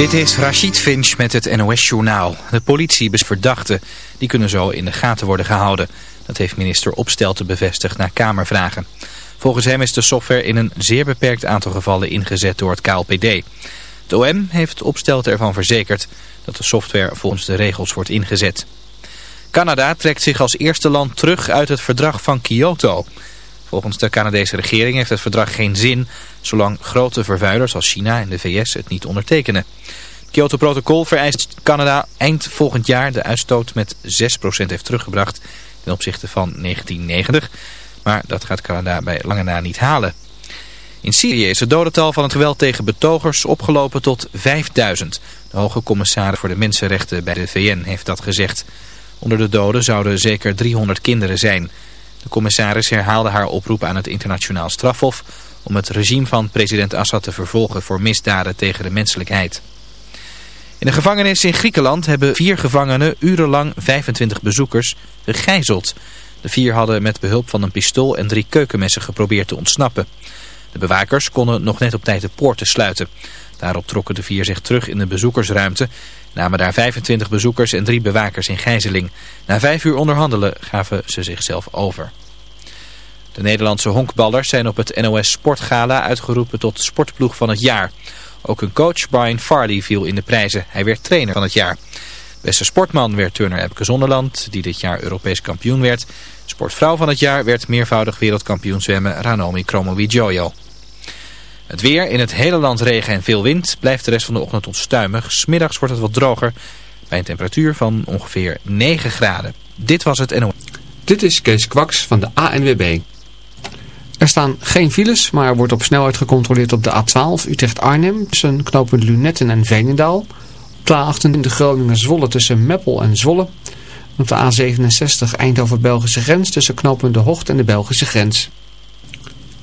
Dit is Rachid Finch met het NOS-journaal. De politie verdachten. Die kunnen zo in de gaten worden gehouden. Dat heeft minister Opstelten bevestigd na Kamervragen. Volgens hem is de software in een zeer beperkt aantal gevallen ingezet door het KLPD. De OM heeft Opstelten ervan verzekerd dat de software volgens de regels wordt ingezet. Canada trekt zich als eerste land terug uit het verdrag van Kyoto... Volgens de Canadese regering heeft het verdrag geen zin zolang grote vervuilers als China en de VS het niet ondertekenen. Het Kyoto-protocol vereist Canada eind volgend jaar de uitstoot met 6% heeft teruggebracht ten opzichte van 1990. Maar dat gaat Canada bij lange na niet halen. In Syrië is het dodental van het geweld tegen betogers opgelopen tot 5000. De hoge commissaris voor de mensenrechten bij de VN heeft dat gezegd. Onder de doden zouden zeker 300 kinderen zijn. De commissaris herhaalde haar oproep aan het internationaal strafhof om het regime van president Assad te vervolgen voor misdaden tegen de menselijkheid. In de gevangenis in Griekenland hebben vier gevangenen urenlang 25 bezoekers gegijzeld. De vier hadden met behulp van een pistool en drie keukenmessen geprobeerd te ontsnappen. De bewakers konden nog net op tijd de poorten sluiten. Daarop trokken de vier zich terug in de bezoekersruimte namen daar 25 bezoekers en drie bewakers in gijzeling. Na vijf uur onderhandelen gaven ze zichzelf over. De Nederlandse honkballers zijn op het NOS Sportgala uitgeroepen tot sportploeg van het jaar. Ook hun coach Brian Farley viel in de prijzen. Hij werd trainer van het jaar. Beste sportman werd Turner Epke Zonderland, die dit jaar Europees kampioen werd. Sportvrouw van het jaar werd meervoudig wereldkampioen zwemmen Ranomi Kromowidjojo. Het weer, in het hele land regen en veel wind, blijft de rest van de ochtend onstuimig. Smiddags wordt het wat droger, bij een temperatuur van ongeveer 9 graden. Dit was het NO. Dit is Kees Kwaks van de ANWB. Er staan geen files, maar er wordt op snelheid gecontroleerd op de A12 Utrecht-Arnhem tussen knooppunt Lunetten en Veenendaal. Op de A28 Groningen-Zwolle tussen Meppel en Zwolle. Op de A67 Eindhoven-Belgische grens tussen knooppunt De Hocht en de Belgische grens.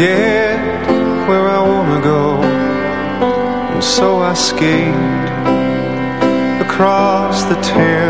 get where I wanna go. And so I skate across the town.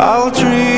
I'll dream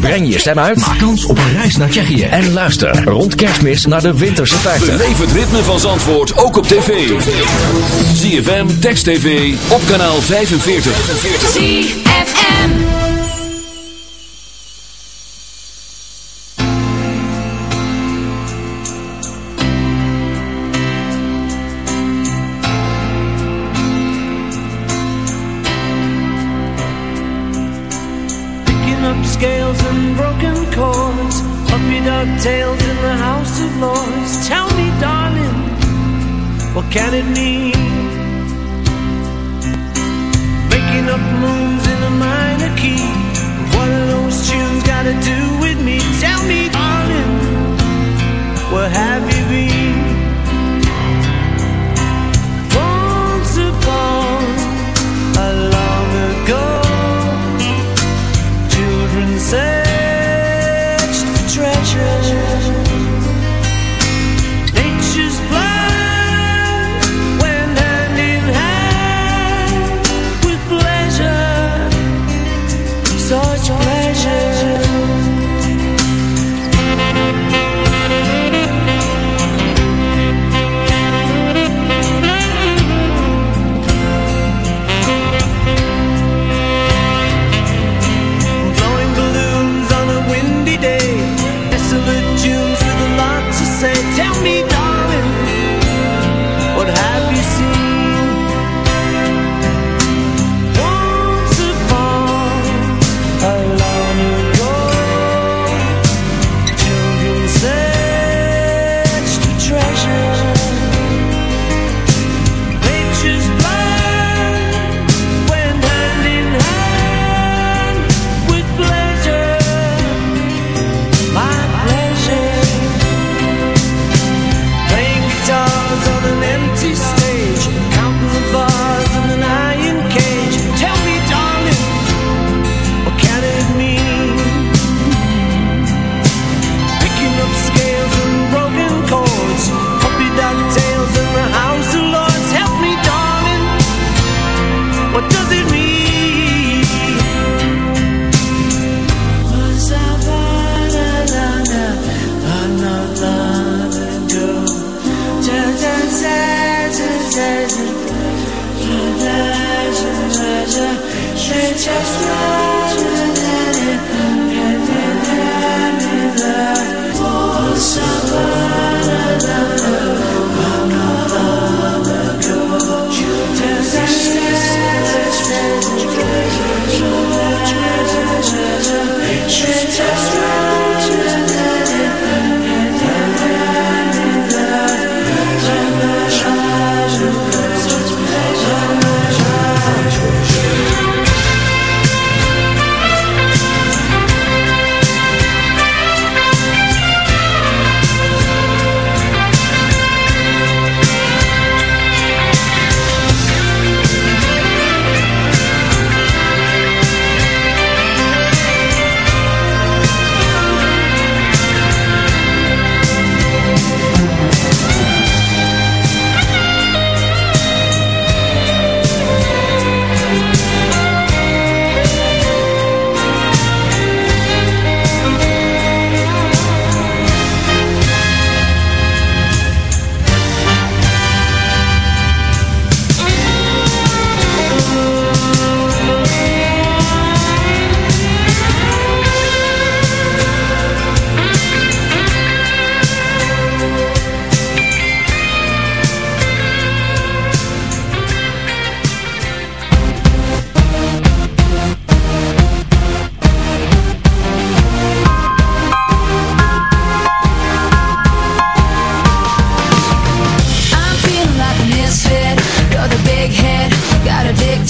Breng je stem uit. Maak kans op een reis naar Tsjechië. En luister rond kerstmis naar de winterse 50. Leef het ritme van Zandvoort ook op tv. ZFM, Text TV, op kanaal 45. ZFM.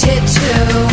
addicted too.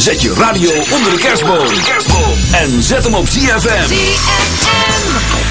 Zet je radio onder de kerstboom. En zet hem op ZFM. See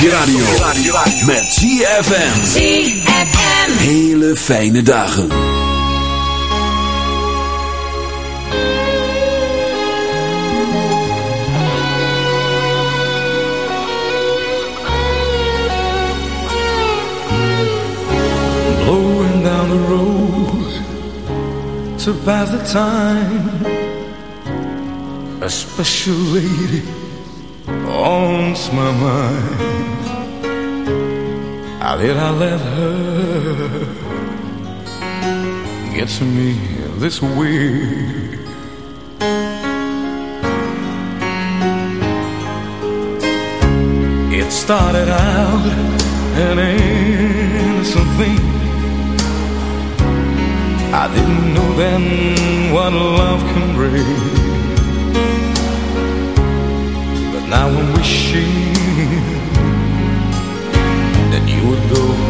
je radio. Met ZFM. ZFM. Hele fijne dagen. Blowing down the road to pass the time. A special lady haunts my mind How did I let her get to me this way? It started out an innocent thing I didn't know then what love can bring But now I'm wishing would go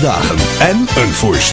Dagen en een voorstel.